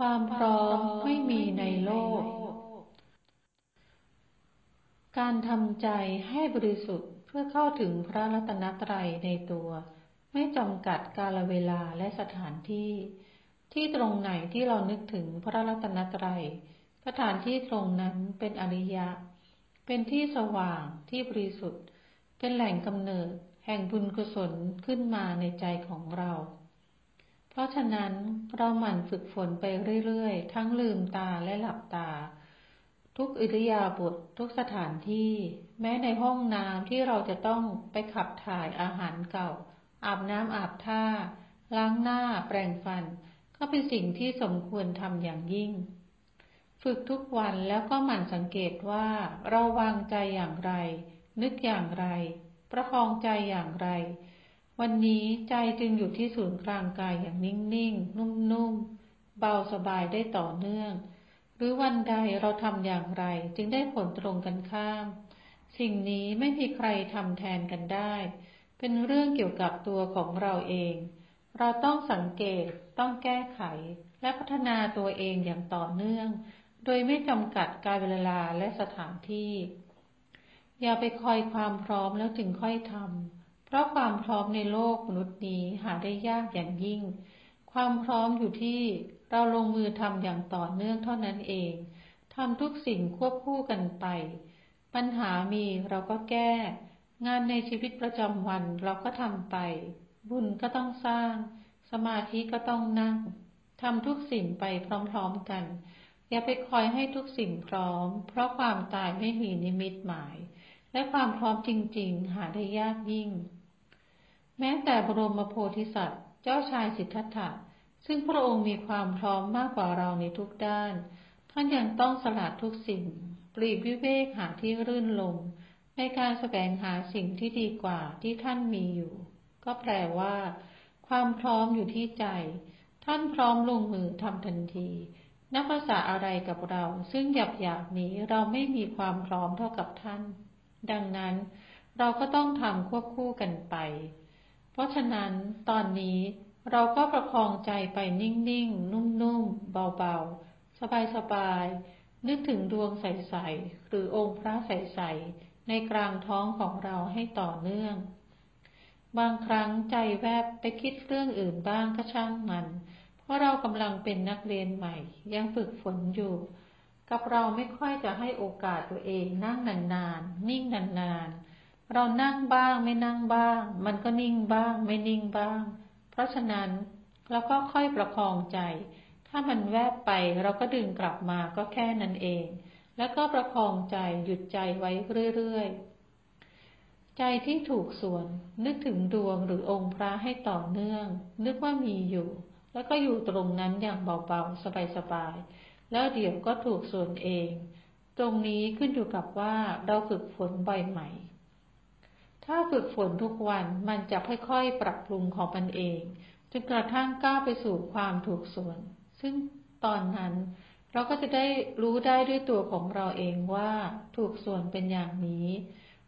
ความพร้อมไม่มีในโลก การทำใจให้บริสุทธิ์เพื่อเข้าถึงพระรัตนตรัยในตัว ไม่จำกัดกาลเวลาและสถานที่ ที่ตรงไหนที่เรานึกถึงพระรัตนตรัย สถานที่ตรงนั้นเป็นอริยะ เป็นที่สว่างที่บริสุทธิ์ เป็นแหล่งกำเนิดแห่งบุญกุศลขึ้นมาในใจของเรา เพราะฉะนั้นเราหมั่นฝึกฝนไปเรื่อยๆ ทั้งลืมตาและหลับตา ทุกอิริยาบถททุกสถานที่ แม้ในห้องน้ำที่เราจะต้องไปขับถ่ายอาหารเก่า อาบน้ำอาบท่า ล้างหน้า แปรงฟัน ก็เป็นสิ่งที่สมควรทำอย่างยิ่ง ฝึกทุกวันแล้วก็หมั่นสังเกตว่าเราวางใจอย่างไร นึกอย่างไร ประคองใจอย่างไร วันนี้ใจจึงอยู่ที่ศูนย์กลางกายอย่างนิ่งๆ นุ่มๆ เบาสบายได้ต่อเนื่อง หรือวันใดเราทำอย่างไรจึงได้ผลตรงกันข้าม สิ่งนี้ไม่มีใครทำแทนกันได้ เป็นเรื่องเกี่ยวกับตัวของเราเอง เราต้องสังเกต ต้องแก้ไข และพัฒนาตัวเองอย่างต่อเนื่อง โดยไม่จำกัดการเวลาและสถานที่ อย่าไปคอยความพร้อมแล้วจึงค่อยทำ ราะความพร้อมในโลกมนุษย์นี้หาได้ยากอย่างยิ่ง ความพร้อมอยู่ที่เราลงมือทำอย่างต่อเนื่องเท่านั้นเองทำทุกสิ่งควบคู่กันไป ปัญหามีเราก็แก้ งานในชีวิตประจำวันเราก็ทำไป บุญก็ต้องสร้าง สมาธิก็ต้องนั่งทำทุกสิ่งไปพร้อมๆกัน อย่าไปคอยให้ทุกสิ่งพร้อม เพราะความตายไม่มีนิมิตหมาย และความพร้อมจริง ๆ หาได้ยากยิ่ง แม้แต่บรมโพธิสัตว์ เจ้าชายสิทธัตถะ ซึ่งพระองค์มีความพร้อมมากกว่าเราในทุกด้าน ท่านยังต้องสละทุกสิ่ง ปลีกวิเวกหาที่รื่นลมในการแสวงหาสิ่งที่ดีกว่าที่ท่านมีอยู่ ก็แปลว่า ความพร้อมอยู่ที่ใจ ท่านพร้อมลงมือทำทันที นับภาษาอะไรกับเรา ซึ่งหยาบหยาบนี้เราไม่มีความพร้อมเท่ากับท่าน ดังนั้น เราก็ต้องทำควบคู่กันไป เพราะฉะนั้นตอนนี้เราก็ประคองใจไปนิ่งๆ นุ่มๆ เบาๆ สบายๆ นึกถึงดวงใสๆ หรือองค์พระใสๆ ในกลางท้องของเราให้ต่อเนื่อง บางครั้งใจแวบไปคิดเรื่องอื่นบ้างก็ช่างมัน เพราะเรากำลังเป็นนักเรียนใหม่ ยังฝึกฝนอยู่ กับเราไม่ค่อยจะให้โอกาสตัวเองนั่งนานๆ นิ่งนานๆ เรานั่งบ้างไม่นั่งบ้าง มันก็นิ่งบ้าง ไม่นิ่งบ้าง เพราะฉะนั้นเราก็ค่อยประคองใจ ถ้ามันแวบไปเราก็ดึงกลับมาก็แค่นั้นเอง แล้วก็ประคองใจหยุดใจไว้เรื่อยๆ ใจที่ถูกส่วนนึกถึงดวงหรือองค์พระให้ต่อเนื่อง นึกว่ามีอยู่ แล้วก็อยู่ตรงนั้นอย่างเบาๆ สบายๆ แล้วเดี๋ยวก็ถูกส่วนเอง ตรงนี้ขึ้นอยู่กับว่าเราฝึกฝนบ่อยไหม ถ้าฝึกฝนทุกวันมันจะค่อยๆ ปรับปรุงของมันเอง จนกระทั่งก้าวไปสู่ความถูกส่วน ซึ่งตอนนั้นเราก็จะได้รู้ได้ด้วยตัวของเราเองว่าถูกส่วนเป็นอย่างนี้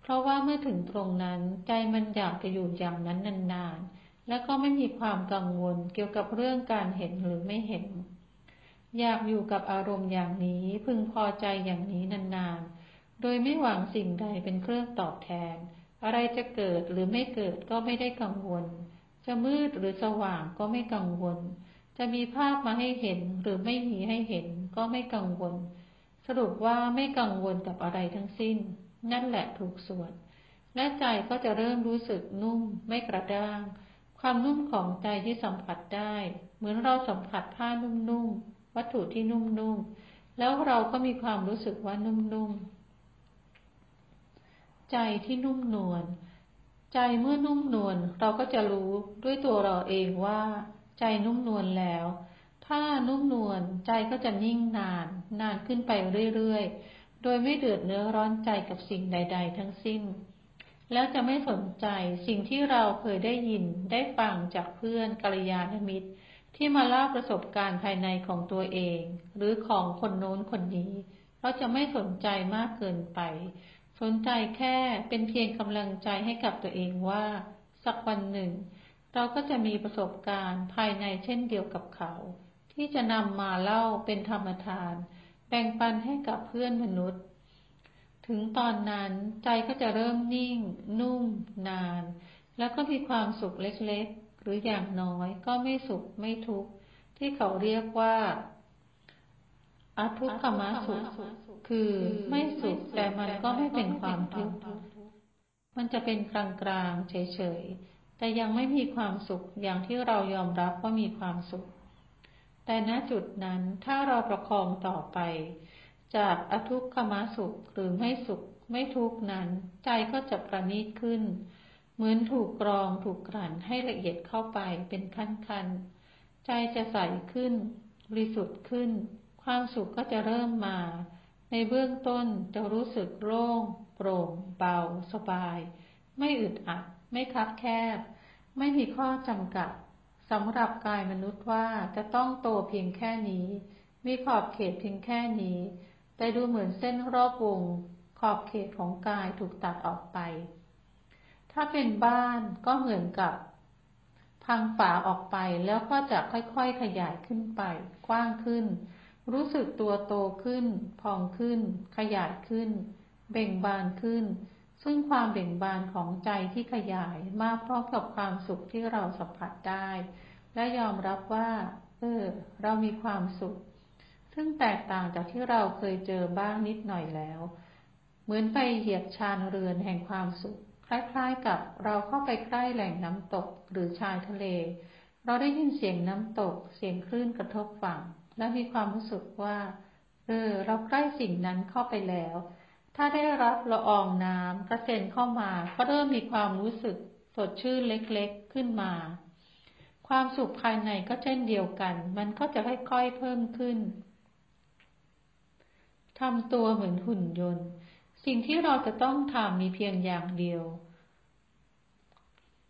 เพราะว่าเมื่อถึงตรงนั้นใจมันอยากจะอยู่อย่างนั้นนานๆ และก็ไม่มีความกังวลเกี่ยวกับเรื่องการเห็นหรือไม่เห็น อยากอยู่กับอารมณ์อย่างนี้พึงพอใจอย่างนี้นานๆ โดยไม่หวังสิ่งใดเป็นเครื่องตอบแทน อะไรจะเกิดหรือไม่เกิดก็ไม่ได้กังวล จะมืดหรือสว่างก็ไม่กังวล จะมีภาพมาให้เห็นหรือไม่มีให้เห็นก็ไม่กังวล สรุปว่าไม่กังวลกับอะไรทั้งสิ้น นั่นแหละถูกส่วน และใจก็จะเริ่มรู้สึกนุ่ม ไม่กระด้าง ความนุ่มของใจที่สัมผัสได้ เหมือนเราสัมผัสผ้านุ่มๆวัตถุที่นุ่มๆแล้วเราก็มีความรู้สึกว่านุ่มๆ ใจที่นุ่มนวล ใจเมื่อนุ่มนวลเราก็จะรู้ด้วยตัวเราเองว่า ใจนุ่มนวลแล้ว ถ้านุ่มนวลใจก็จะนิ่งนาน นานขึ้นไปเรื่อยๆ โดยไม่เดือดเนื้อร้อนใจกับสิ่งใด ๆ ทั้งสิ้น แล้วจะไม่สนใจสิ่งที่เราเคยได้ยินได้ฟังจากเพื่อนกัลยาณมิตร ที่มาเล่าประสบการณ์ภายในของตัวเอง หรือของคนโน้นคนนี้ เราจะไม่สนใจมากเกินไป สนใจแค่เป็นเพียงกำลังใจให้กับตัวเองว่า สักวันหนึ่ง เราก็จะมีประสบการณ์ภายในเช่นเดียวกับเขา ที่จะนำมาเล่าเป็นธรรมทาน แบ่งปันให้กับเพื่อนมนุษย์ ถึงตอนนั้นใจก็จะเริ่มนิ่ง นุ่ม นาน แล้วก็มีความสุขเล็กๆ หรืออย่างน้อยก็ไม่สุขไม่ทุกข์ที่เขาเรียกว่า อทุกขมสุข คือไม่สุขแต่มันก็ไม่เป็นความทุกข์ มันจะเป็นกลางๆเฉยๆ แต่ยังไม่มีความสุขอย่างที่เรายอมรับว่ามีความสุข แต่ณจุดนั้นถ้าเราประคองต่อไป จากอทุกขมสุขหรือไม่สุขไม่ทุกข์นั้น ใจก็จะประณีตขึ้น เหมือนถูกกรองถูกกลั่นให้ละเอียดเข้าไปเป็นขั้นๆ ใจจะใสขึ้น บริสุทธิ์ขึ้น ความสุขก็จะเริ่มมา ในเบื้องต้นจะรู้สึกโล่ง โปร่ง เบา สบาย ไม่อึดอัด ไม่คับแคบ ไม่มีข้อจำกัดสำหรับกายมนุษย์ว่าจะต้องโตเพียงแค่นี้ มีขอบเขตเพียงแค่นี้ แต่ดูเหมือนเส้นรอบวง ขอบเขตของกายถูกตัดออกไป ถ้าเป็นบ้านก็เหมือนกับ พังฝาออกไปแล้วก็จะค่อยๆขยายขึ้นไป กว้างขึ้น รู้สึกตัวโตขึ้น พองขึ้น ขยายขึ้น เบ่งบานขึ้น ซึ่งความเบ่งบานของใจที่ขยายมาพร้อมกับความสุขที่เราสัมผัสได้ และยอมรับว่า เออ เรามีความสุข ซึ่งแตกต่างจากที่เราเคยเจอบ้างนิดหน่อยแล้ว เหมือนไปเหยียบชานเรือนแห่งความสุข คล้ายๆกับเราเข้าไปใกล้แหล่งน้ำตกหรือชายทะเล เราได้ยินเสียงน้ำตก เสียงคลื่นกระทบฝั่ง และมีความรู้สึกว่า เออ เราใกล้สิ่งนั้นเข้าไปแล้ว ถ้าได้รับละอองน้ำกระเซ็นเข้ามา ก็เริ่มมีความรู้สึกสดชื่นเล็กๆขึ้นมา ความสุขภายในก็เช่นเดียวกัน มันก็จะค่อยๆเพิ่มขึ้นทำตัวเหมือนหุ่นยนต์ สิ่งที่เราจะต้องทำมีเพียงอย่างเดียว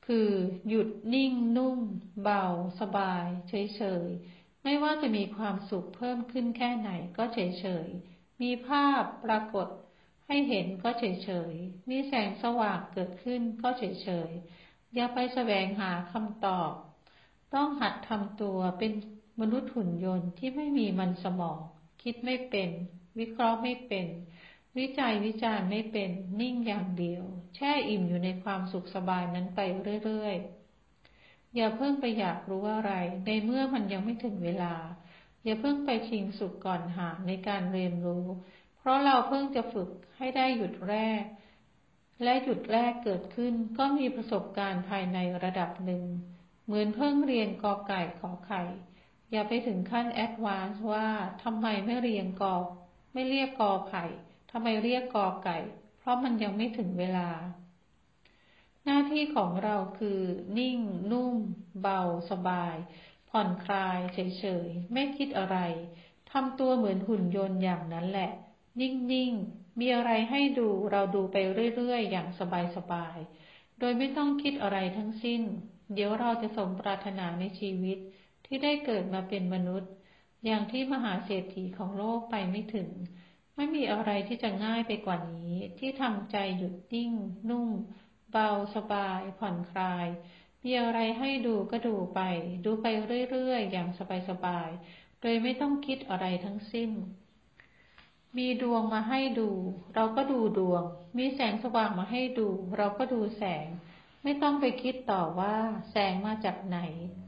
คือหยุดนิ่งนุ่ม เบา สบาย เฉยๆ ไม่ว่าจะมีความสุขเพิ่มขึ้นแค่ไหนก็เฉยๆมีภาพปรากฏให้เห็นก็เฉยๆมีแสงสว่างเกิดขึ้นก็เฉยๆอย่าไปแสวงหาคำตอบ ต้องหัดทำตัวเป็นมนุษย์หุ่นยนต์ที่ไม่มีมันสมอง คิดไม่เป็น วิเคราะห์ไม่เป็น วิจัยวิจารณ์ไม่เป็น นิ่งอย่างเดียว แช่อิ่มอยู่ในความสุขสบายนั้นไปเรื่อยๆ อย่าเพิ่งไปอยากรู้อะไร ในเมื่อมันยังไม่ถึงเวลา อย่าเพิ่งไปชิงสุขก่อนหาในการเรียนรู้ เพราะเราเพิ่งจะฝึกให้ได้หยุดแรก และหยุดแรกเกิดขึ้นก็มีประสบการณ์ภายในระดับหนึ่ง เหมือนเพิ่งเรียนกอไก่ขอไข่ อย่าไปถึงขั้นแอดวานซ์ว่าทำไมไม่เรียนกอ ไม่เรียกกอไข่ทำไมเรียกกอไก่ เพราะมันยังไม่ถึงเวลา หน้าที่ของเราคือนิ่ง นุ่ม เบา สบาย ผ่อนคลาย เฉยๆ ไม่คิดอะไรทำตัวเหมือนหุ่นยนต์อย่างนั้นแหละ นิ่ง ๆ มีอะไรให้ดูเราดูไปเรื่อย ๆ อย่างสบาย ๆ โดยไม่ต้องคิดอะไรทั้งสิ้น เดี๋ยวเราจะสมปรารถนาในชีวิตที่ได้เกิดมาเป็นมนุษย์ อย่างที่มหาเศรษฐีของโลกไปไม่ถึง ไม่มีอะไรที่จะง่ายไปกว่านี้ ที่ทำใจหยุดนิ่ง นุ่ม เบาสบาย ผ่อนคลาย มีอะไรให้ดูก็ดูไป ดูไปเรื่อยๆ อย่างสบายๆ โดยไม่ต้องคิดอะไรทั้งสิ้น มีดวงมาให้ดู เราก็ดูดวง มีแสงสว่างมาให้ดู เราก็ดูแสง ไม่ต้องไปคิดต่อว่า แสงมาจากไหน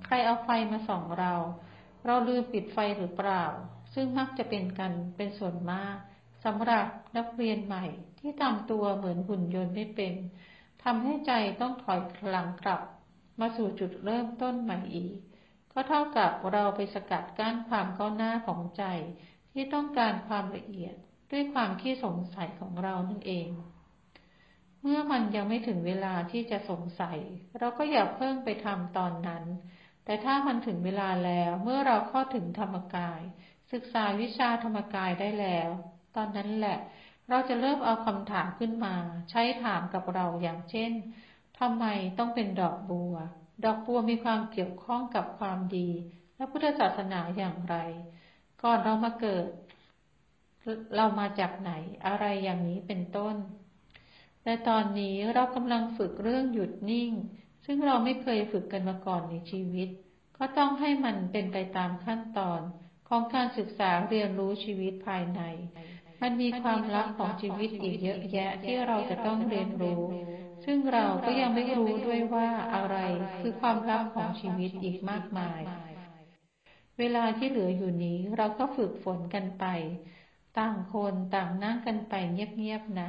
ใครเอาไฟมาส่องเรา เราลืมปิดไฟหรือเปล่า ซึ่งมักจะเป็นกันเป็นส่วนมากสำหรับนักเรียนใหม่ที่ทำตัวเหมือนหุ่นยนต์ไม่เป็น ทำให้ใจต้องถอยหลังกลับมาสู่จุดเริ่มต้นใหม่อีก ก็เท่ากับเราไปสกัดกั้นความก้าวหน้าของใจที่ต้องการความละเอียดด้วยความขี้สงสัยของเรานั่นเอง เมื่อมันยังไม่ถึงเวลาที่จะสงสัย เราก็อย่าเพิ่งไปทำตอนนั้น แต่ถ้ามันถึงเวลาแล้วเมื่อเราเข้าถึงธรรมกาย ศึกษาวิชาธรรมกายได้แล้ว ตอนนั้นแหละ เราจะเริ่มเอาคำถามขึ้นมา ใช้ถามกับเราอย่างเช่นทำไมต้องเป็นดอกบัว ดอกบัวมีความเกี่ยวข้องกับความดี และพุทธศาสนาอย่างไร ก่อนเรามาเกิด เรามาจากไหนอะไรอย่างนี้เป็นต้น แต่ตอนนี้เรากำลังฝึกเรื่องหยุดนิ่ง ซึ่งเราไม่เคยฝึกกันมาก่อนในชีวิต ก็ต้องให้มันเป็นไปตามขั้นตอนของการศึกษาเรียนรู้ชีวิตภายใน มันมีความลับของชีวิตอีกเยอะแยะที่เราจะต้องเรียนรู้ ซึ่งเราก็ยังไม่รู้ด้วยว่าอะไรคือความลับของชีวิตอีกมากมาย เวลาที่เหลืออยู่นี้เราก็ฝึกฝนกันไป ต่างคนต่างนั่งกันไปเงียบๆนะ